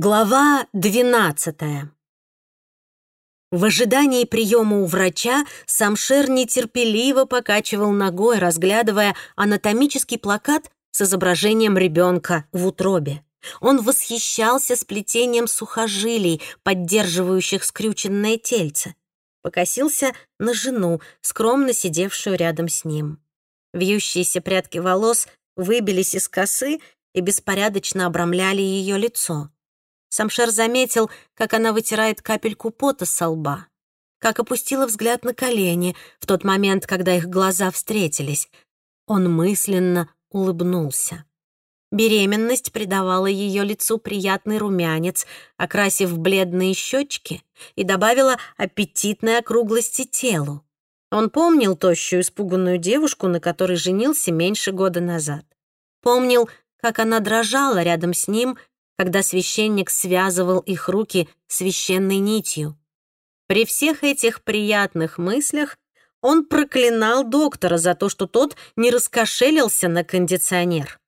Глава двенадцатая. В ожидании приема у врача Самшер нетерпеливо покачивал ногой, разглядывая анатомический плакат с изображением ребенка в утробе. Он восхищался сплетением сухожилий, поддерживающих скрюченное тельце. Покосился на жену, скромно сидевшую рядом с ним. Вьющиеся прядки волос выбились из косы и беспорядочно обрамляли ее лицо. Самшер заметил, как она вытирает капельку пота со лба, как опустила взгляд на колени в тот момент, когда их глаза встретились. Он мысленно улыбнулся. Беременность придавала ее лицу приятный румянец, окрасив бледные щечки и добавила аппетитной округлости телу. Он помнил тощую испуганную девушку, на которой женился меньше года назад. Помнил, как она дрожала рядом с ним когда священник связывал их руки священной нитью. При всех этих приятных мыслях он проклинал доктора за то, что тот не раскошелился на кондиционер.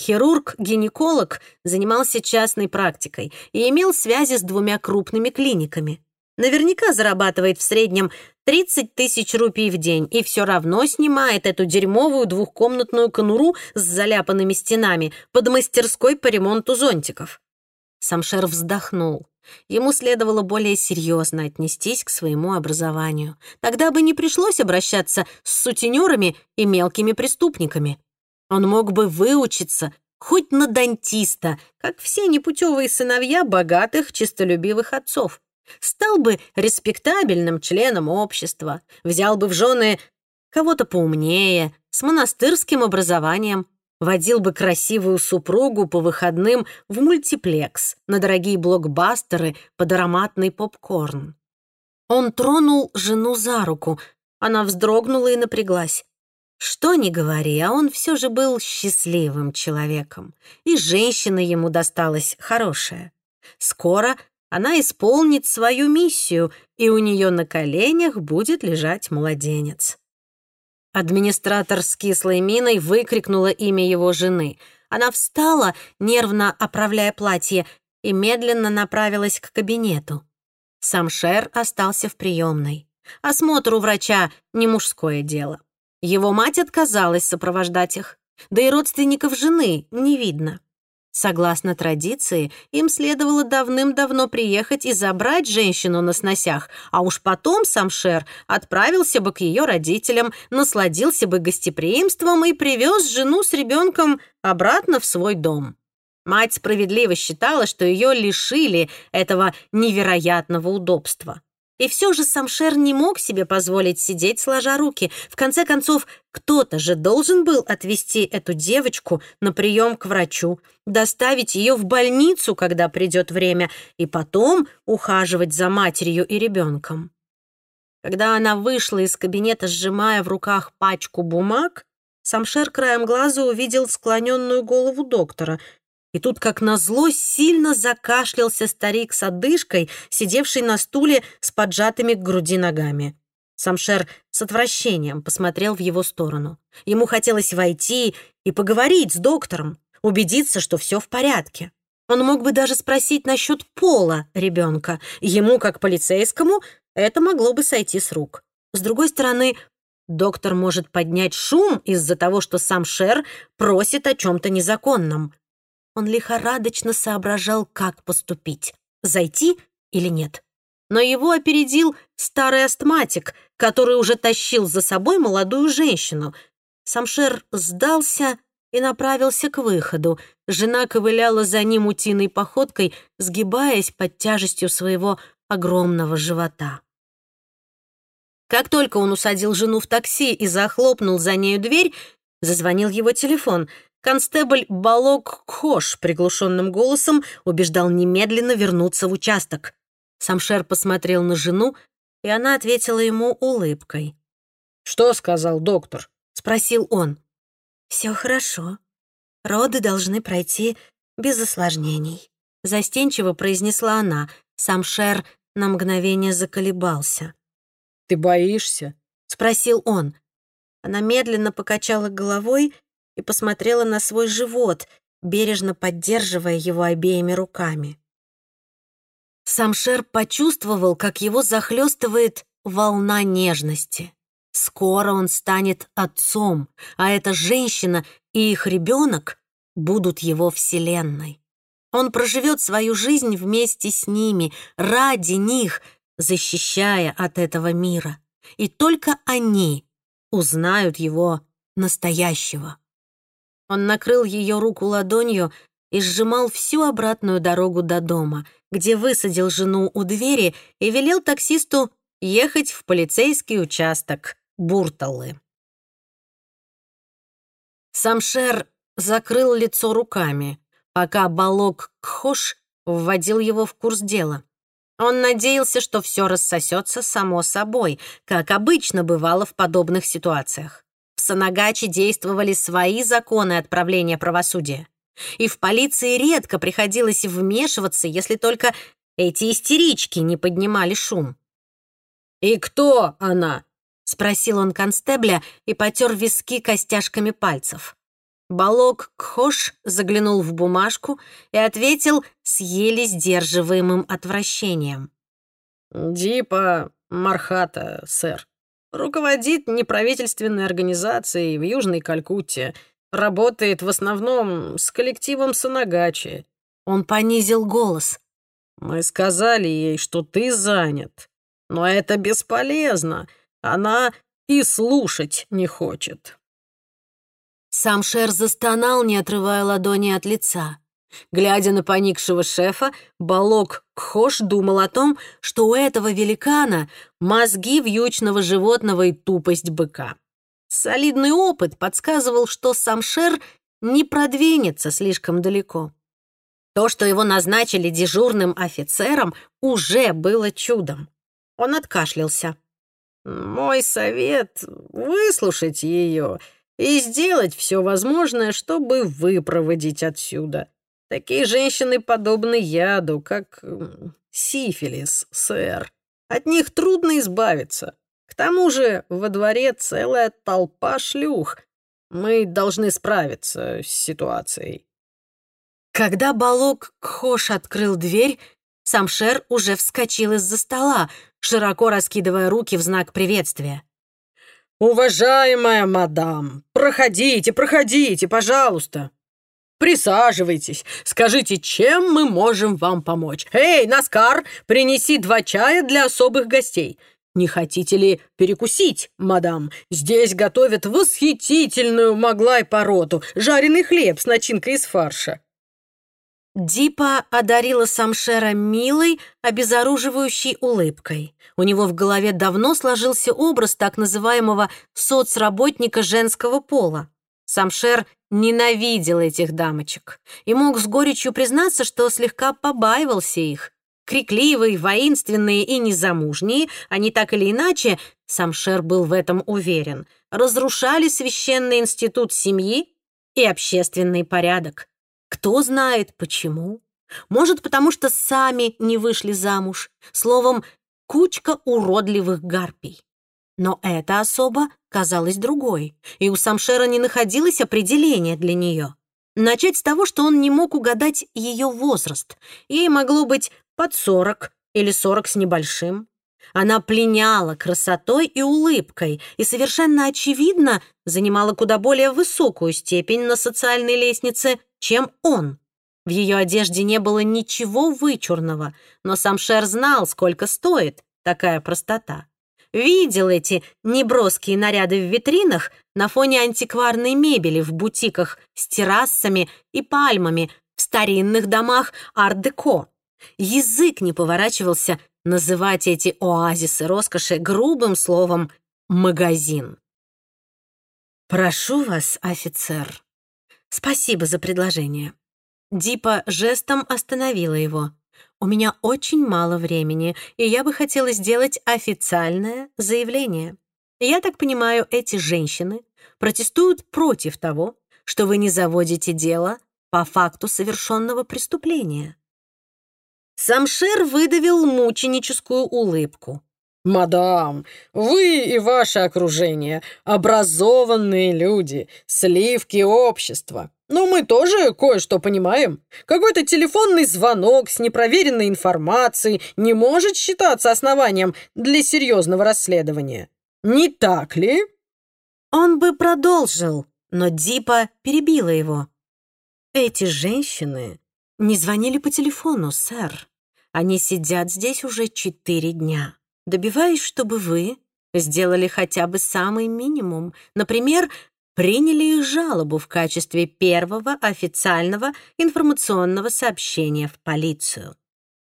Хирург-гинеколог занимался частной практикой и имел связи с двумя крупными клиниками. Наверняка зарабатывает в среднем 30 тысяч рупий в день и все равно снимает эту дерьмовую двухкомнатную конуру с заляпанными стенами под мастерской по ремонту зонтиков. Самшер вздохнул. Ему следовало более серьезно отнестись к своему образованию. Тогда бы не пришлось обращаться с сутенерами и мелкими преступниками. Он мог бы выучиться хоть на дантиста, как все непутевые сыновья богатых, честолюбивых отцов стал бы респектабельным членом общества, взял бы в жены кого-то поумнее, с монастырским образованием, водил бы красивую супругу по выходным в мультиплекс на дорогие блокбастеры под ароматный попкорн. Он тронул жену за руку, она вздрогнула и напряглась. Что ни говори, а он все же был счастливым человеком, и женщина ему досталась хорошая. Скоро она исполнит свою миссию, и у нее на коленях будет лежать младенец. Администратор с кислой миной выкрикнула имя его жены. Она встала, нервно оправляя платье, и медленно направилась к кабинету. Сам Шер остался в приемной. Осмотр у врача — не мужское дело. Его мать отказалась сопровождать их, да и родственников жены не видно. Согласно традиции, им следовало давным-давно приехать и забрать женщину на сносях, а уж потом сам Шер отправился бы к ее родителям, насладился бы гостеприимством и привез жену с ребенком обратно в свой дом. Мать справедливо считала, что ее лишили этого невероятного удобства. И все же Самшер не мог себе позволить сидеть сложа руки. В конце концов, кто-то же должен был отвезти эту девочку на прием к врачу, доставить ее в больницу, когда придет время, и потом ухаживать за матерью и ребенком. Когда она вышла из кабинета, сжимая в руках пачку бумаг, Самшер краем глаза увидел склоненную голову доктора — и тут, как назло, сильно закашлялся старик с одышкой, сидевший на стуле с поджатыми к груди ногами. Самшер с отвращением посмотрел в его сторону. Ему хотелось войти и поговорить с доктором, убедиться, что все в порядке. Он мог бы даже спросить насчет пола ребенка. Ему, как полицейскому, это могло бы сойти с рук. С другой стороны, доктор может поднять шум из-за того, что сам Шер просит о чем-то незаконном. Он лихорадочно соображал, как поступить, зайти или нет. Но его опередил старый астматик, который уже тащил за собой молодую женщину. Самшер сдался и направился к выходу. Жена ковыляла за ним утиной походкой, сгибаясь под тяжестью своего огромного живота. Как только он усадил жену в такси и захлопнул за нею дверь, зазвонил его телефон — Констебль Балок Кхош приглушенным голосом убеждал немедленно вернуться в участок. Самшер посмотрел на жену, и она ответила ему улыбкой. «Что сказал доктор?» — спросил он. «Все хорошо. Роды должны пройти без осложнений», — застенчиво произнесла она. Самшер на мгновение заколебался. «Ты боишься?» — спросил он. Она медленно покачала головой и посмотрела на свой живот, бережно поддерживая его обеими руками. Самшер почувствовал, как его захлестывает волна нежности. Скоро он станет отцом, а эта женщина и их ребенок будут его вселенной. Он проживет свою жизнь вместе с ними, ради них, защищая от этого мира. И только они узнают его настоящего. Он накрыл ее руку ладонью и сжимал всю обратную дорогу до дома, где высадил жену у двери и велел таксисту ехать в полицейский участок Бурталы. Самшер закрыл лицо руками, пока Балок Кхош вводил его в курс дела. Он надеялся, что все рассосется само собой, как обычно бывало в подобных ситуациях. В Санагаче действовали свои законы отправления правосудия. И в полиции редко приходилось вмешиваться, если только эти истерички не поднимали шум. «И кто она?» — спросил он констебля и потер виски костяшками пальцев. Балок Кхош заглянул в бумажку и ответил с еле сдерживаемым отвращением. «Дипа Мархата, сэр. Руководит неправительственной организацией в Южной Калькутте. Работает в основном с коллективом Санагачи». Он понизил голос. «Мы сказали ей, что ты занят. Но это бесполезно. Она и слушать не хочет». Сам Шер застонал, не отрывая ладони от лица. Глядя на поникшего шефа, Балок Кхош думал о том, что у этого великана мозги вьючного животного и тупость быка. Солидный опыт подсказывал, что сам Шер не продвинется слишком далеко. То, что его назначили дежурным офицером, уже было чудом. Он откашлялся. «Мой совет — выслушать ее и сделать все возможное, чтобы выпроводить отсюда. Такие женщины подобны яду, как сифилис, сэр. От них трудно избавиться. К тому же во дворе целая толпа шлюх. Мы должны справиться с ситуацией. Когда Балок Кхош открыл дверь, Самшер уже вскочил из-за стола, широко раскидывая руки в знак приветствия. «Уважаемая мадам, проходите, проходите, пожалуйста. Присаживайтесь, скажите, чем мы можем вам помочь. Эй, Наскар, принеси два чая для особых гостей. Не хотите ли перекусить, мадам? Здесь готовят восхитительную маглай-пороту, жареный хлеб с начинкой из фарша». Дипа одарила Самшера милой, обезоруживающей улыбкой. У него в голове давно сложился образ так называемого соцработника женского пола. Самшер ненавидел этих дамочек и мог с горечью признаться, что слегка побаивался их. Крикливые, воинственные и незамужние, они так или иначе, Самшер был в этом уверен, разрушали священный институт семьи и общественный порядок. Кто знает почему? Может, потому что сами не вышли замуж. Словом, кучка уродливых гарпий. Но эта особа казалась другой, и у Самшера не находилось определения для нее. Начать с того, что он не мог угадать ее возраст. Ей могло быть под сорок или сорок с небольшим. Она пленяла красотой и улыбкой и совершенно очевидно занимала куда более высокую степень на социальной лестнице, чем он. В ее одежде не было ничего вычурного, но сам Шер знал, сколько стоит такая простота. Видел эти неброские наряды в витринах на фоне антикварной мебели в бутиках с террасами и пальмами в старинных домах арт-деко. Язык не поворачивался называть эти оазисы роскоши грубым словом «магазин». «Прошу вас, офицер», «Спасибо за предложение». Дипа жестом остановила его. «У меня очень мало времени, и я бы хотела сделать официальное заявление. Я так понимаю, эти женщины протестуют против того, что вы не заводите дело по факту совершенного преступления». Самшер выдавил мученическую улыбку. «Мадам, вы и ваше окружение — образованные люди, сливки общества. Но мы тоже кое-что понимаем. Какой-то телефонный звонок с непроверенной информацией не может считаться основанием для серьезного расследования. Не так ли?» Он бы продолжил, но Дипа перебила его. «Эти женщины не звонили по телефону, сэр. Они сидят здесь уже четыре дня. Добиваюсь, чтобы вы сделали хотя бы самый минимум. Например, приняли их жалобу в качестве первого официального информационного сообщения в полицию.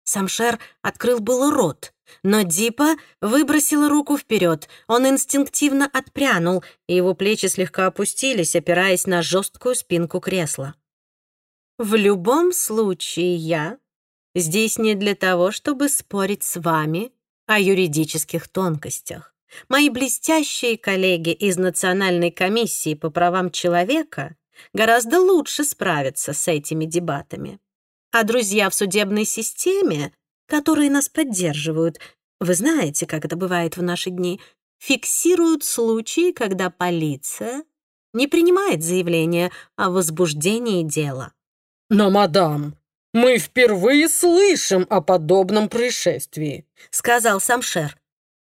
Самшер открыл было рот, но Дипа выбросила руку вперед. Он инстинктивно отпрянул, и его плечи слегка опустились, опираясь на жесткую спинку кресла. «В любом случае я здесь не для того, чтобы спорить с вами о юридических тонкостях. Мои блестящие коллеги из Национальной комиссии по правам человека гораздо лучше справятся с этими дебатами. А друзья в судебной системе, которые нас поддерживают, вы знаете, как это бывает в наши дни, фиксируют случаи, когда полиция не принимает заявление о возбуждении дела. «Но, мадам, «Мы впервые слышим о подобном происшествии», — сказал Самшер.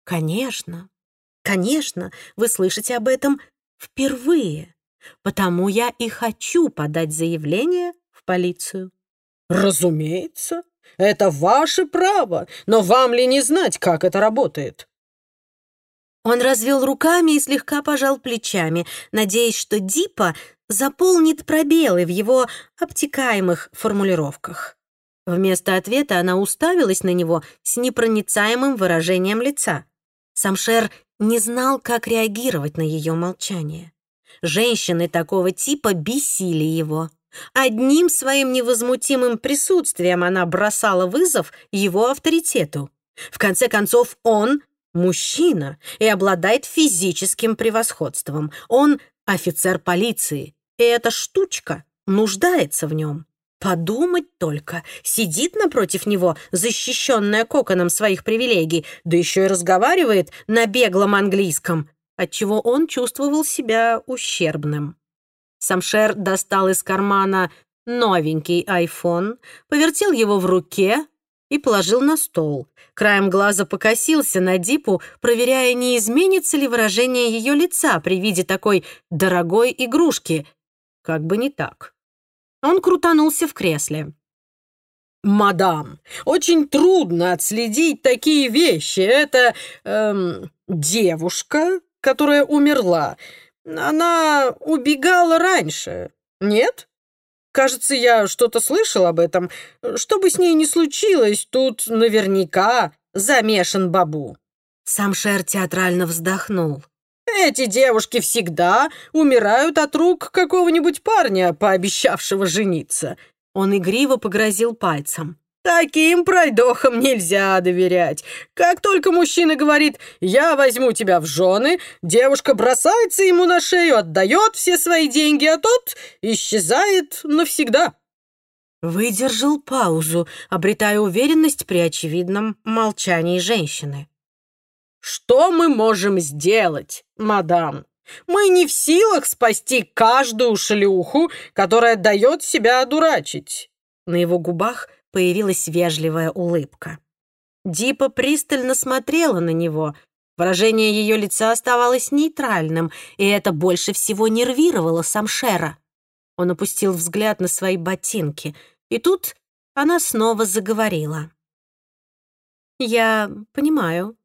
«Конечно, конечно, вы слышите об этом впервые, потому я и хочу подать заявление в полицию». «Разумеется, это ваше право, но вам ли не знать, как это работает?» Он развел руками и слегка пожал плечами, надеясь, что Дипа заполнит пробелы в его обтекаемых формулировках. Вместо ответа она уставилась на него с непроницаемым выражением лица. Самшер не знал, как реагировать на ее молчание. Женщины такого типа бесили его. Одним своим невозмутимым присутствием она бросала вызов его авторитету. В конце концов, он — мужчина и обладает физическим превосходством. Он — офицер полиции, и эта штучка нуждается в нем. Подумать только, сидит напротив него, защищенная коконом своих привилегий, да еще и разговаривает на беглом английском, отчего он чувствовал себя ущербным. Самшер достал из кармана новенький айфон, повертел его в руке и положил на стол. Краем глаза покосился на Дипу, проверяя, не изменится ли выражение ее лица при виде такой дорогой игрушки, как бы не так. Он крутанулся в кресле. «Мадам, очень трудно отследить такие вещи. Это эм, девушка, которая умерла. Она убегала раньше, нет? Кажется, я что-то слышал об этом. Что бы с ней ни случилось, тут наверняка замешан Бабу». Сам Шер театрально вздохнул. Эти девушки всегда умирают от рук какого-нибудь парня, пообещавшего жениться». Он игриво погрозил пальцем. Таким пройдохам нельзя доверять. Как только мужчина говорит «я возьму тебя в жены», девушка бросается ему на шею, отдает все свои деньги, а тот исчезает навсегда. Выдержал паузу, обретая уверенность при очевидном молчании женщины. Что мы можем сделать, мадам? Мы не в силах спасти каждую шлюху, которая дает себя одурачить». На его губах появилась вежливая улыбка. Дипа пристально смотрела на него. Выражение ее лица оставалось нейтральным, и это больше всего нервировало Самшера. Он опустил взгляд на свои ботинки, и тут она снова заговорила. «Я понимаю,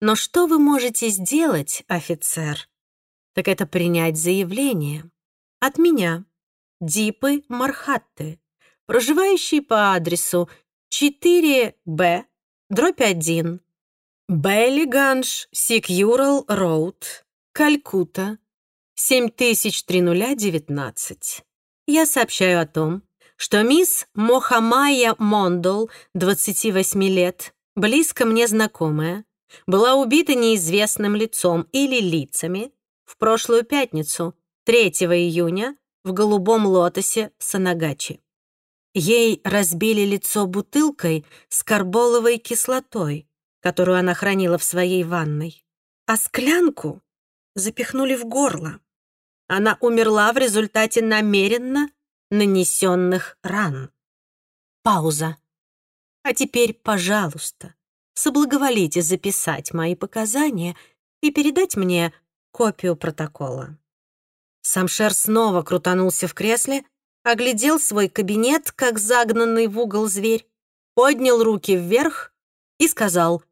но что вы можете сделать, офицер? Так это принять заявление. От меня, Дипы Мархатты, проживающий по адресу 4Б, дробь 1, Беллиганш Секьюрал Роуд, Калькутта, 703019. Я сообщаю о том, что мисс Мохамая Мондол, 28 лет, близко мне знакомая, была убита неизвестным лицом или лицами в прошлую пятницу, 3 июня, в голубом лотосе в Санагачи. Ей разбили лицо бутылкой с карболовой кислотой. которую она хранила в своей ванной, а склянку запихнули в горло. Она умерла в результате намеренно нанесенных ран. Пауза. А теперь, пожалуйста, соблаговолите записать мои показания и передать мне копию протокола. Самшер снова крутанулся в кресле, оглядел свой кабинет, как загнанный в угол зверь, поднял руки вверх и сказал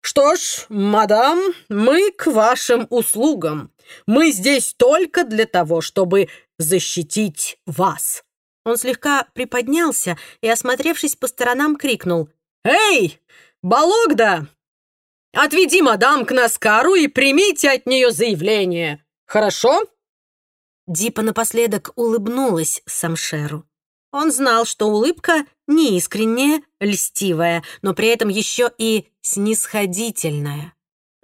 «Что ж, мадам, мы к вашим услугам. Мы здесь только для того, чтобы защитить вас». Он слегка приподнялся и, осмотревшись по сторонам, крикнул «Эй, Балогда, отведи мадам к Наскару и примите от нее заявление, хорошо?» Дипа напоследок улыбнулась Самшеру. Он знал, что улыбка не искренняя, льстивая, но при этом еще и снисходительная.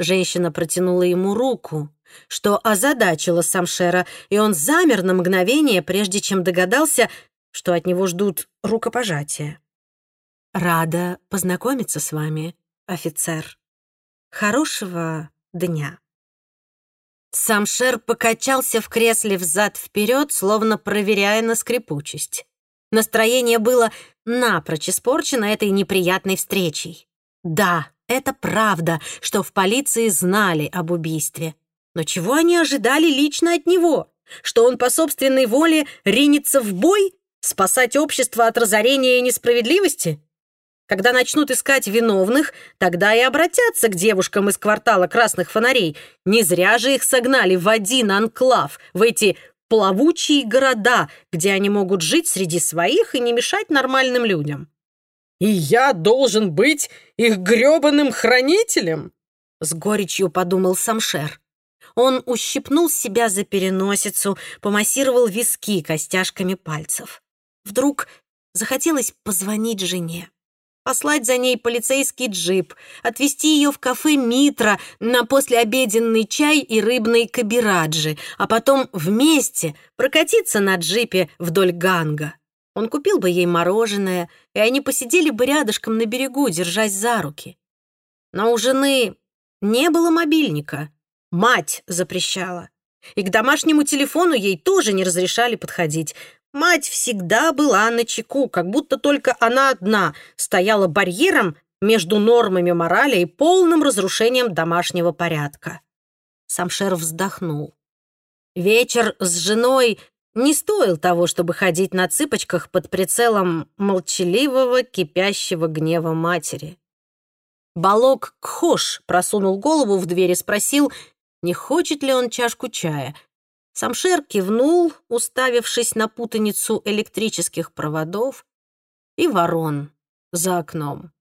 Женщина протянула ему руку, что озадачило Самшера, и он замер на мгновение, прежде чем догадался, что от него ждут рукопожатия. «Рада познакомиться с вами, офицер. Хорошего дня». Сам Шер покачался в кресле взад-вперед, словно проверяя на скрипучесть. Настроение было напрочь испорчено этой неприятной встречей. Да, это правда, что в полиции знали об убийстве. Но чего они ожидали лично от него? Что он по собственной воле ринется в бой? Спасать общество от разорения и несправедливости? Когда начнут искать виновных, тогда и обратятся к девушкам из квартала красных фонарей. Не зря же их согнали в один анклав, в эти плавучие города, где они могут жить среди своих и не мешать нормальным людям. «И я должен быть их грёбаным хранителем?» С горечью подумал Самшер. Он ущипнул себя за переносицу, помассировал виски костяшками пальцев. Вдруг захотелось позвонить жене послать за ней полицейский джип, отвезти ее в кафе «Митра» на послеобеденный чай и рыбный кабираджи, а потом вместе прокатиться на джипе вдоль ганга. Он купил бы ей мороженое, и они посидели бы рядышком на берегу, держась за руки. Но у жены не было мобильника. Мать запрещала. И к домашнему телефону ей тоже не разрешали подходить. Мать всегда была на чеку, как будто только она одна стояла барьером между нормами морали и полным разрушением домашнего порядка. Самшер вздохнул. Вечер с женой не стоил того, чтобы ходить на цыпочках под прицелом молчаливого, кипящего гнева матери. Балок Кхош просунул голову в дверь и спросил, не хочет ли он чашку чая, Самшер кивнул, уставившись на путаницу электрических проводов и ворон за окном.